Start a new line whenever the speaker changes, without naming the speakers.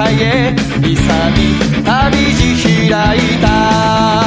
界へ勇み旅路開いた。